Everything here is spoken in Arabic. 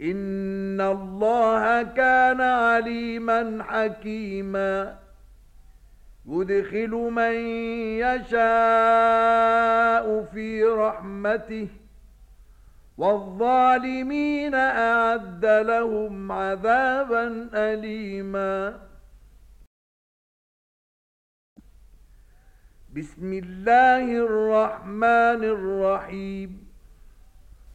ان الله كان عليما حكيما يدخل من يشاء في رحمته والظالمين اعد لهم عذابا اليما بسم الله الرحمن الرحيم